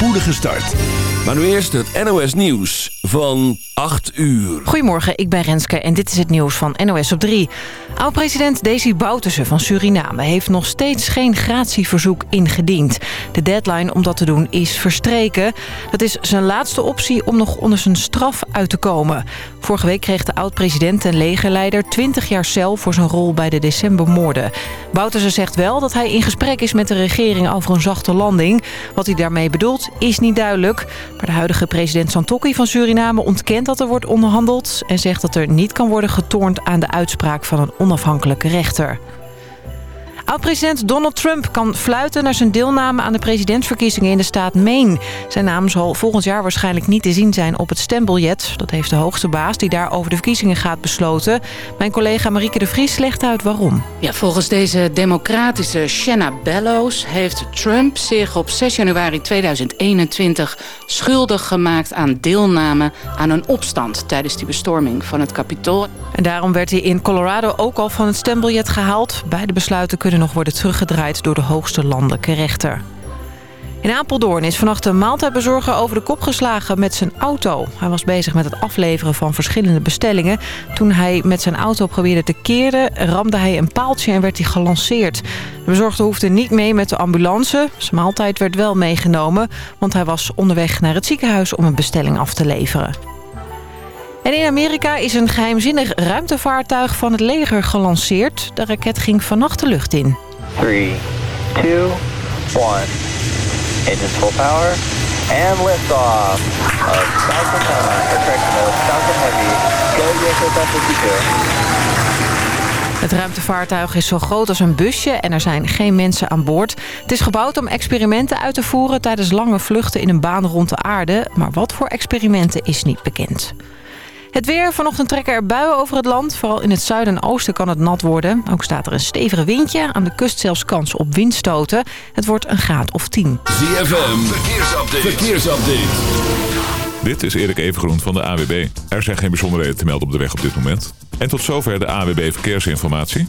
spoedige start. Maar nu eerst het NOS Nieuws van 8 uur. Goedemorgen, ik ben Renske en dit is het nieuws van NOS op 3. Oud-president Desi Bouterse van Suriname heeft nog steeds geen gratieverzoek ingediend. De deadline om dat te doen is verstreken. Dat is zijn laatste optie om nog onder zijn straf uit te komen. Vorige week kreeg de oud-president en legerleider 20 jaar cel voor zijn rol bij de decembermoorden. Bouterse zegt wel dat hij in gesprek is met de regering over een zachte landing. Wat hij daarmee bedoelt is niet duidelijk. Maar de huidige president Santokki van Suriname ontkent dat er wordt onderhandeld... en zegt dat er niet kan worden getornd aan de uitspraak van een onafhankelijke rechter. Oud-president Donald Trump kan fluiten naar zijn deelname aan de presidentsverkiezingen in de staat Maine. Zijn naam zal volgend jaar waarschijnlijk niet te zien zijn op het stembiljet. Dat heeft de hoogste baas die daar over de verkiezingen gaat besloten. Mijn collega Marieke de Vries legt uit waarom. Ja, volgens deze democratische Shanna Bellows heeft Trump zich op 6 januari 2021 schuldig gemaakt aan deelname aan een opstand tijdens die bestorming van het Capitool. En daarom werd hij in Colorado ook al van het stembiljet gehaald. Beide besluiten kunnen nog worden teruggedraaid door de hoogste landelijke rechter. In Apeldoorn is vannacht een maaltijdbezorger over de kop geslagen met zijn auto. Hij was bezig met het afleveren van verschillende bestellingen. Toen hij met zijn auto probeerde te keren, ramde hij een paaltje en werd hij gelanceerd. De bezorger hoefde niet mee met de ambulance. Zijn maaltijd werd wel meegenomen, want hij was onderweg naar het ziekenhuis om een bestelling af te leveren. En in Amerika is een geheimzinnig ruimtevaartuig van het leger gelanceerd. De raket ging vannacht de lucht in. 3, 2, 1. Engines full power. And liftoff of Falcon 9, or correction, Falcon Heavy. Go US Het ruimtevaartuig is zo groot als een busje en er zijn geen mensen aan boord. Het is gebouwd om experimenten uit te voeren tijdens lange vluchten in een baan rond de aarde. Maar wat voor experimenten is niet bekend. Het weer. Vanochtend trekken er buien over het land. Vooral in het zuiden en oosten kan het nat worden. Ook staat er een stevige windje. Aan de kust zelfs kans op windstoten. Het wordt een graad of 10. ZFM, verkeersupdate. verkeersupdate. Dit is Erik Evengroen van de AWB. Er zijn geen bijzonderheden te melden op de weg op dit moment. En tot zover de AWB Verkeersinformatie.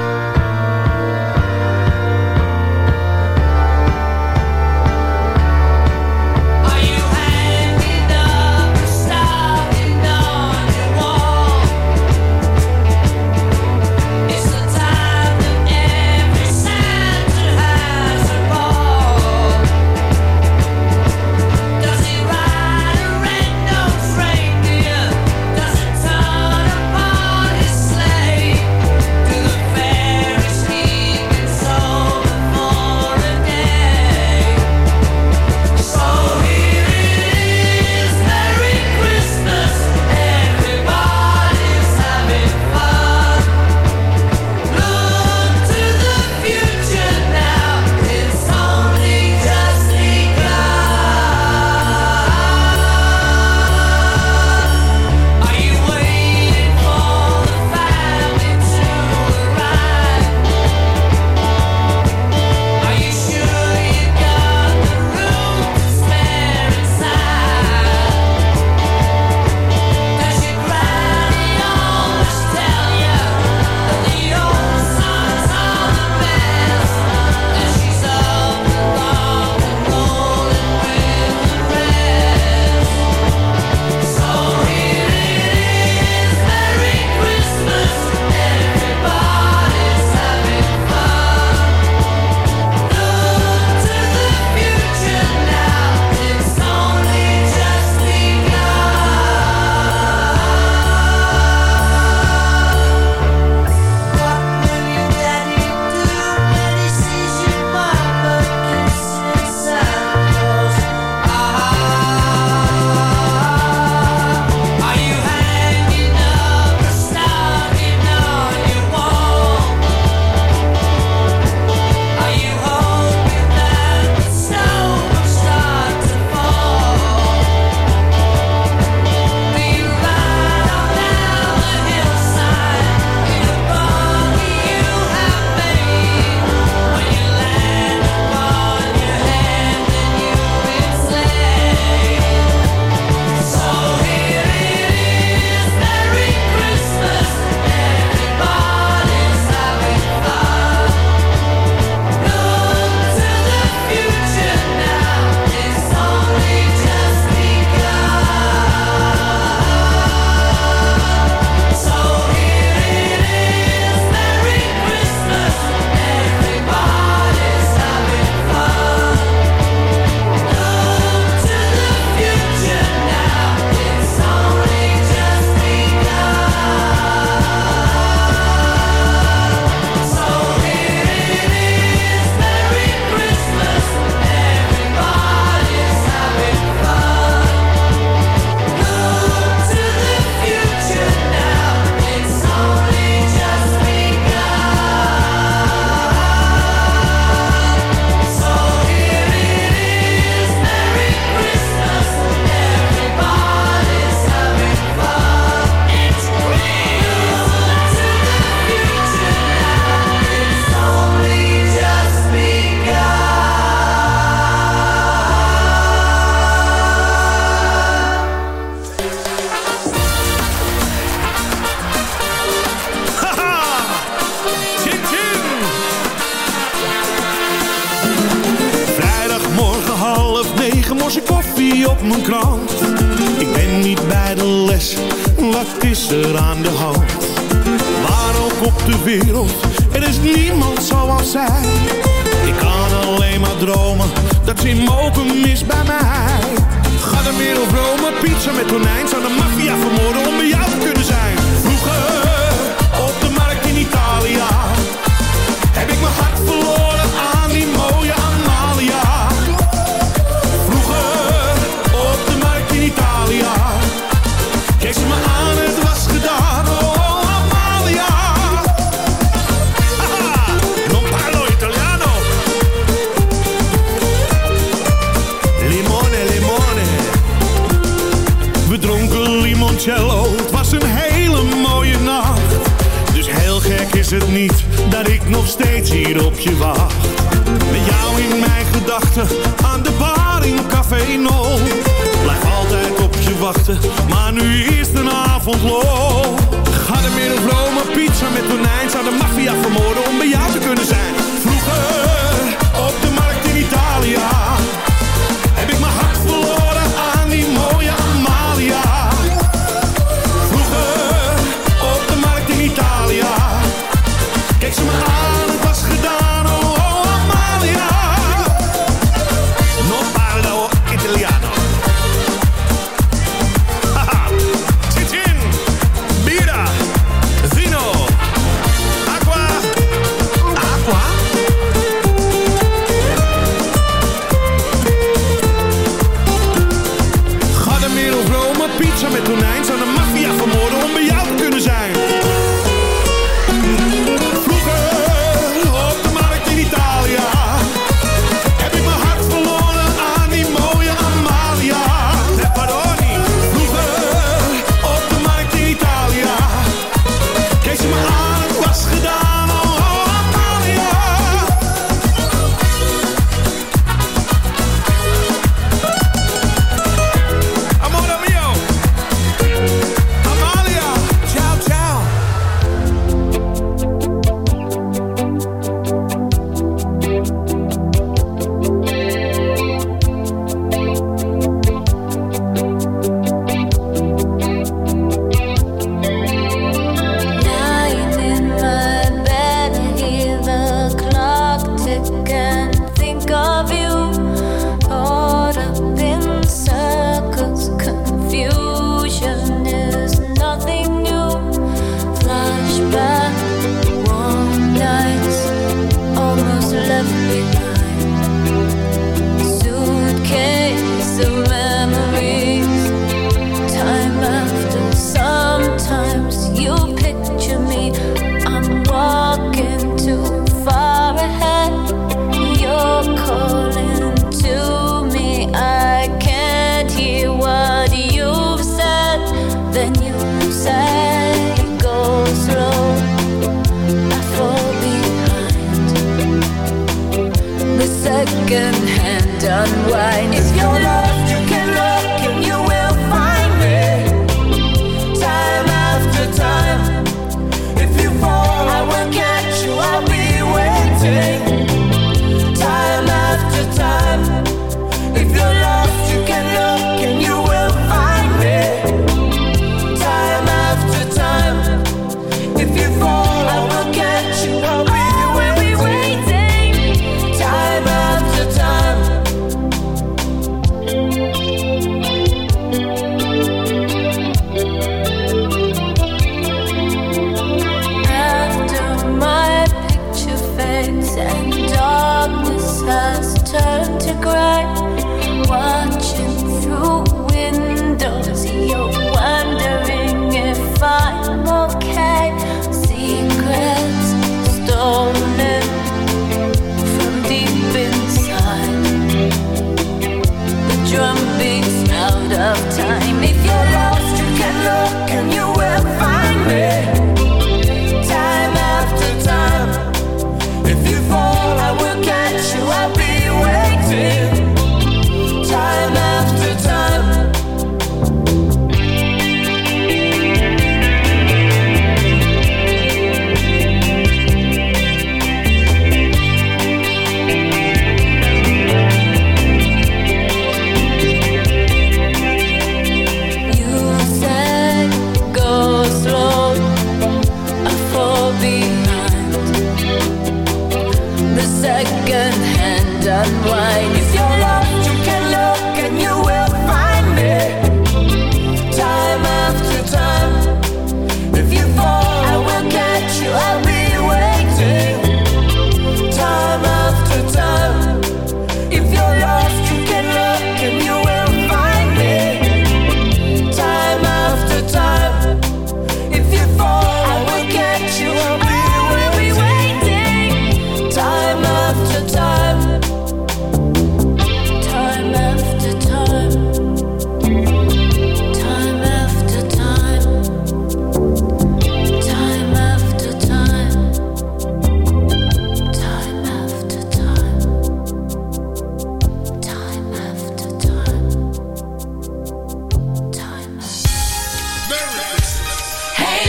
Has to gray,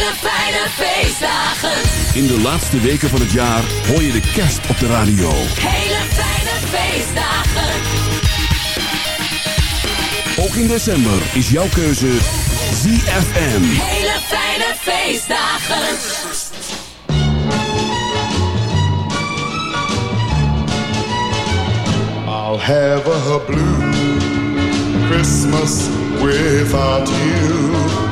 Hele fijne feestdagen. In de laatste weken van het jaar hoor je de kerst op de radio. Hele fijne feestdagen. Ook in december is jouw keuze ZFM. Hele fijne feestdagen. I'll have a blue Christmas without you.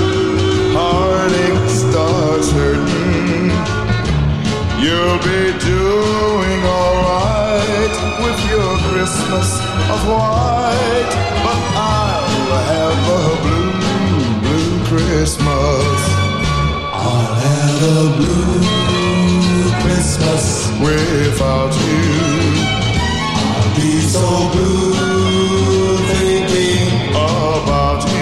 heartache starts hurting, you'll be doing alright with your Christmas of white. But I'll have a blue, blue Christmas. I'll have a blue Christmas without you. I'll be so blue thinking about you.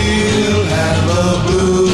We'll have a blue,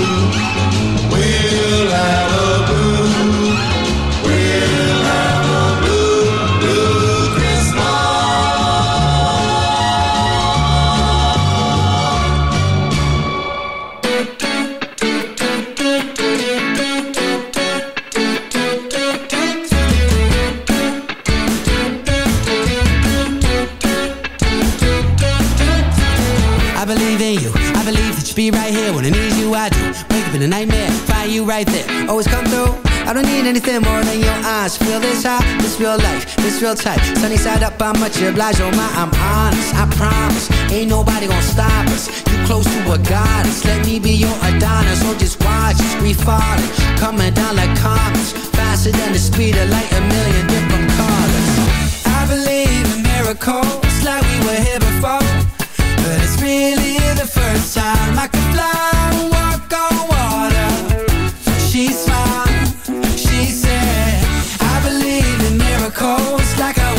anything more than your eyes. Feel this high, this real life, this real tight. Sunny side up, I'm much obliged. Oh my, I'm honest. I promise, ain't nobody gonna stop us. You close to a goddess. Let me be your Adonis, or just watch us. We falling, coming down like comets, faster than the speed of light. A million different colors. I believe in miracles, like we were here before. But it's really the first time I could fly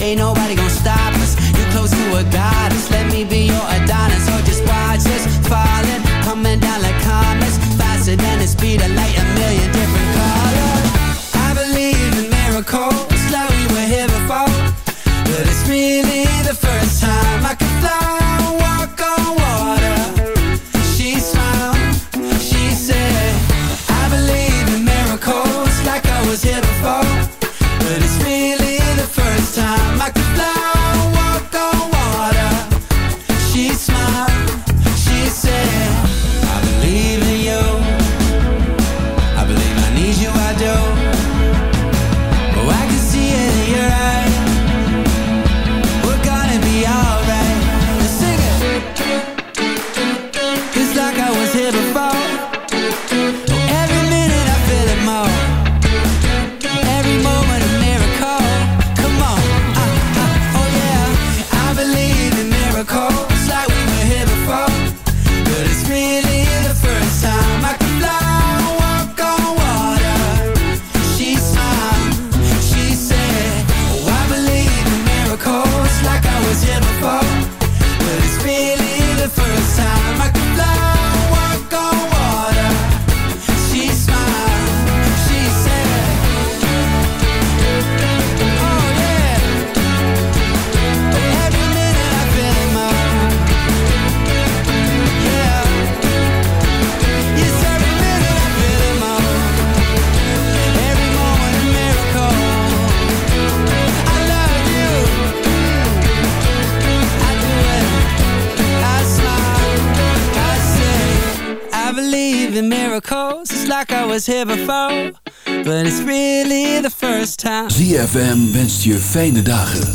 Ain't nobody gonna stop us. You're close to a goddess. Let me be your Adonis. Or just watch us falling. Coming down like comets. Je fijne dagen.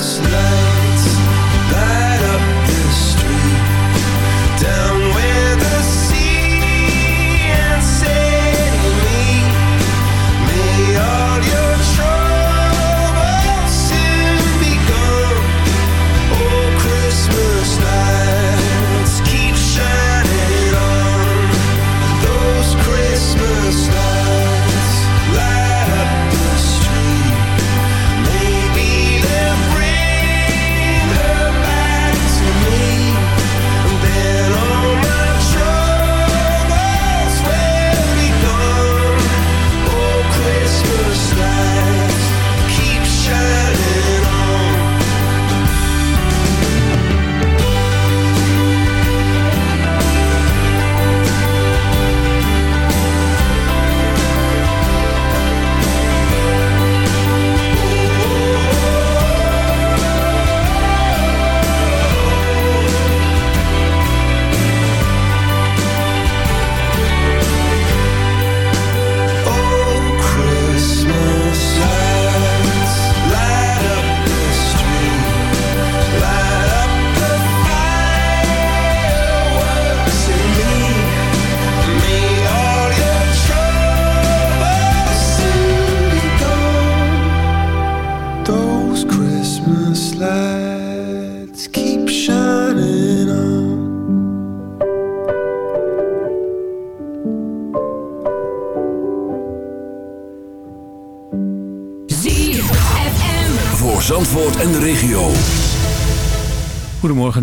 Christmas. lights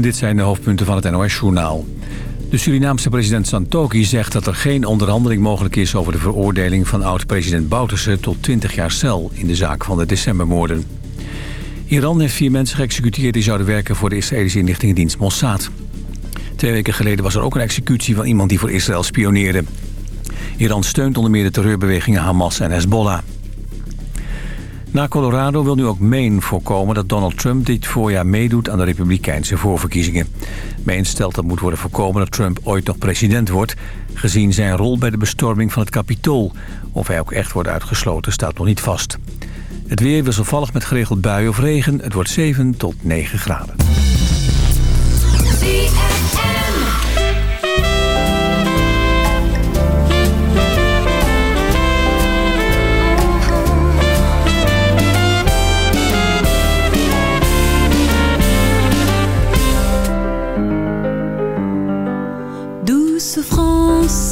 Dit zijn de hoofdpunten van het NOS-journaal. De Surinaamse president Santoki zegt dat er geen onderhandeling mogelijk is... over de veroordeling van oud-president Bouterse tot 20 jaar cel... in de zaak van de decembermoorden. Iran heeft vier mensen geëxecuteerd die zouden werken... voor de Israëlische inlichtingendienst Mossad. Twee weken geleden was er ook een executie van iemand die voor Israël spioneerde. Iran steunt onder meer de terreurbewegingen Hamas en Hezbollah. Na Colorado wil nu ook Maine voorkomen dat Donald Trump dit voorjaar meedoet aan de republikeinse voorverkiezingen. Maine stelt dat moet worden voorkomen dat Trump ooit nog president wordt, gezien zijn rol bij de bestorming van het Capitool. Of hij ook echt wordt uitgesloten staat nog niet vast. Het weer wisselvallig met geregeld buien of regen. Het wordt 7 tot 9 graden.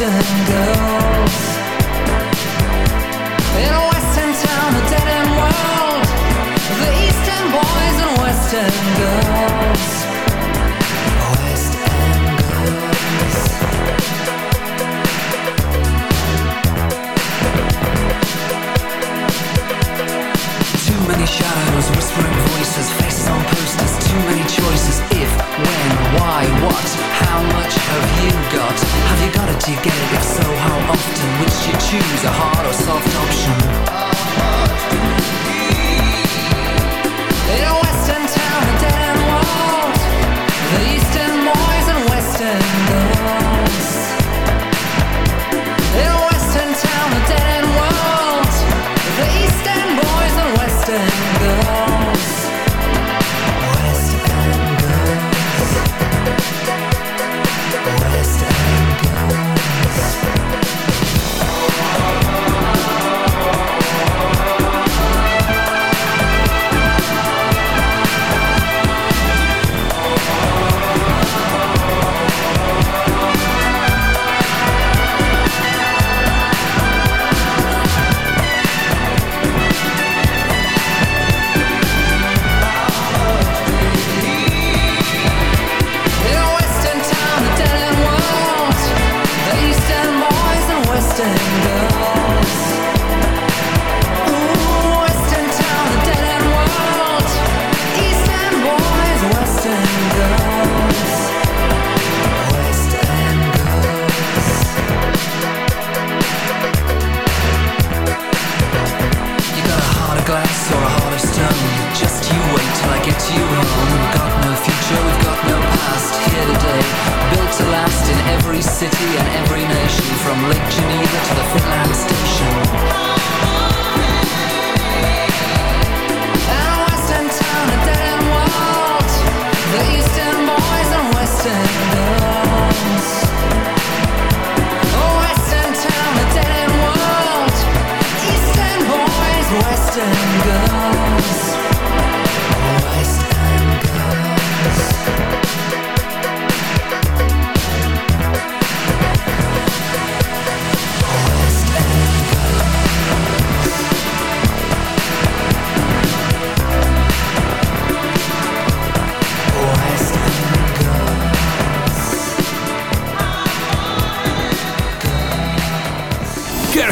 and End of stone Just you wait till I get you home We've got no future, we've got no past, here today, built to last in every city and every nation, from Lake Geneva to the Finland station. And western town, a dead-end world, the eastern boys and western girls. And town a dead end world. Eastern boys western town,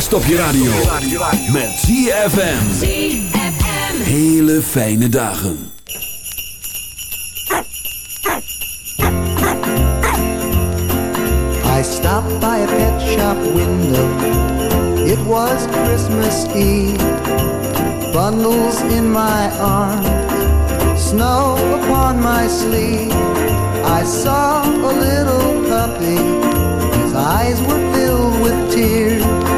Kerst op je radio. Met ZFM. Hele fijne dagen. I stopped by a pet shop window. It was Christmas Eve. Bundles in my arms, snow upon my sleeve. I saw a little puppy. His eyes were filled with tears.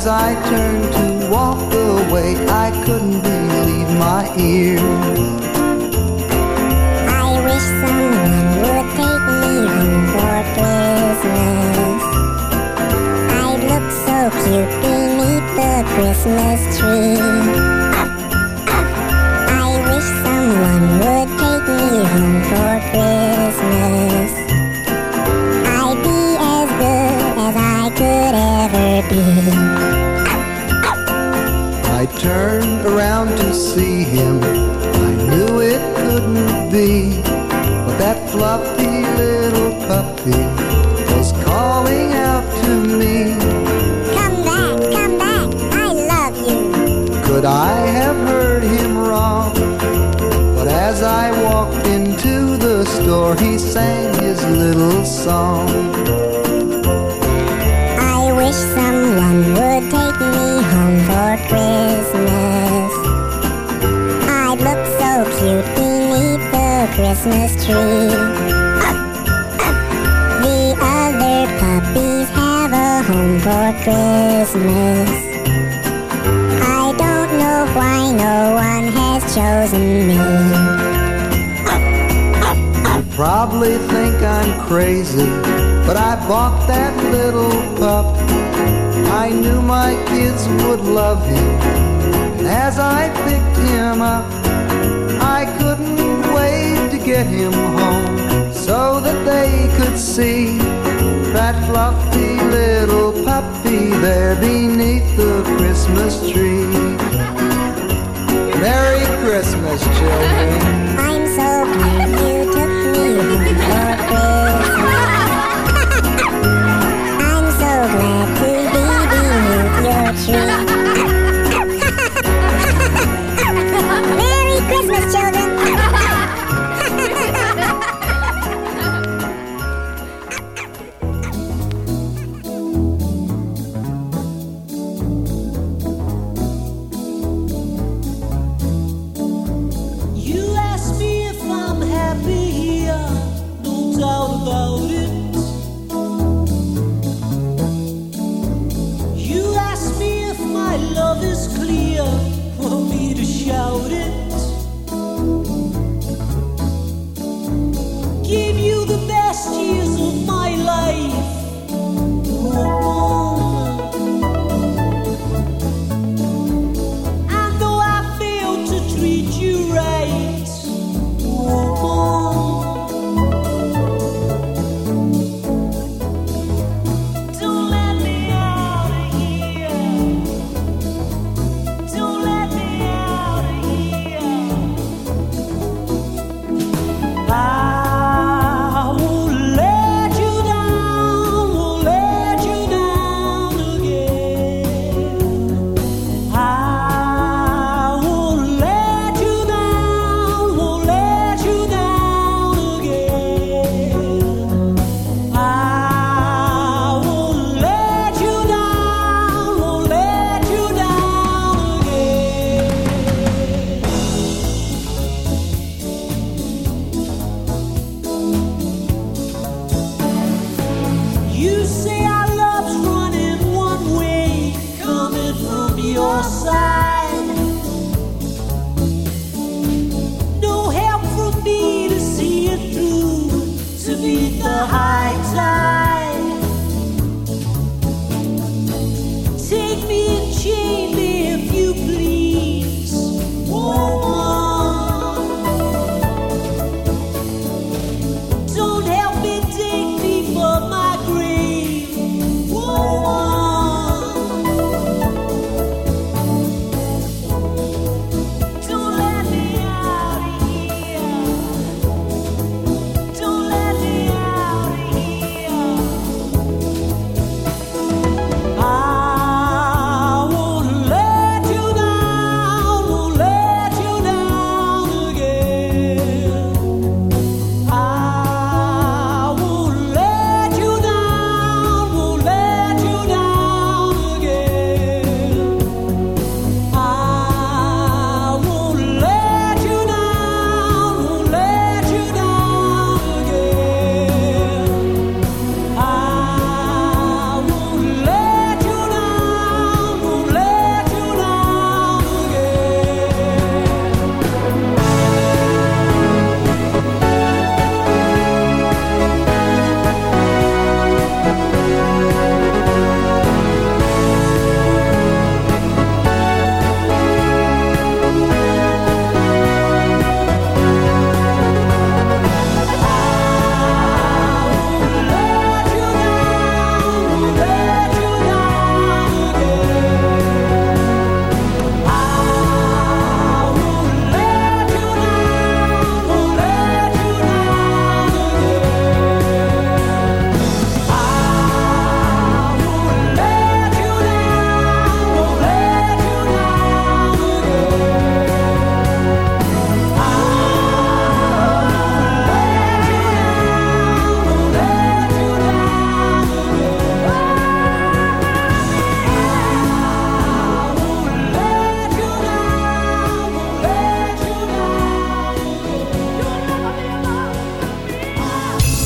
As I turned to walk away, I couldn't believe my ears. I wish someone would take me home for Christmas. I'd look so cute beneath the Christmas tree. I wish someone would take me home for Christmas. I'd be as good as I could ever be. I turned around to see him. I knew it couldn't be. But that fluffy little puppy was calling out to me. Come back, come back, I love you. Could I have heard him wrong? But as I walked into the store, he sang his little song. I wish someone would take me home for Christmas. I'd look so cute beneath the Christmas tree. The other puppies have a home for Christmas. I don't know why no one has chosen me. You probably think I'm crazy, but I bought that little pup. I knew my kids would love him. As I picked him up, I couldn't wait to get him home so that they could see that fluffy little puppy there beneath the Christmas tree. Merry Christmas, children. I'm so glad you took me home. Beneath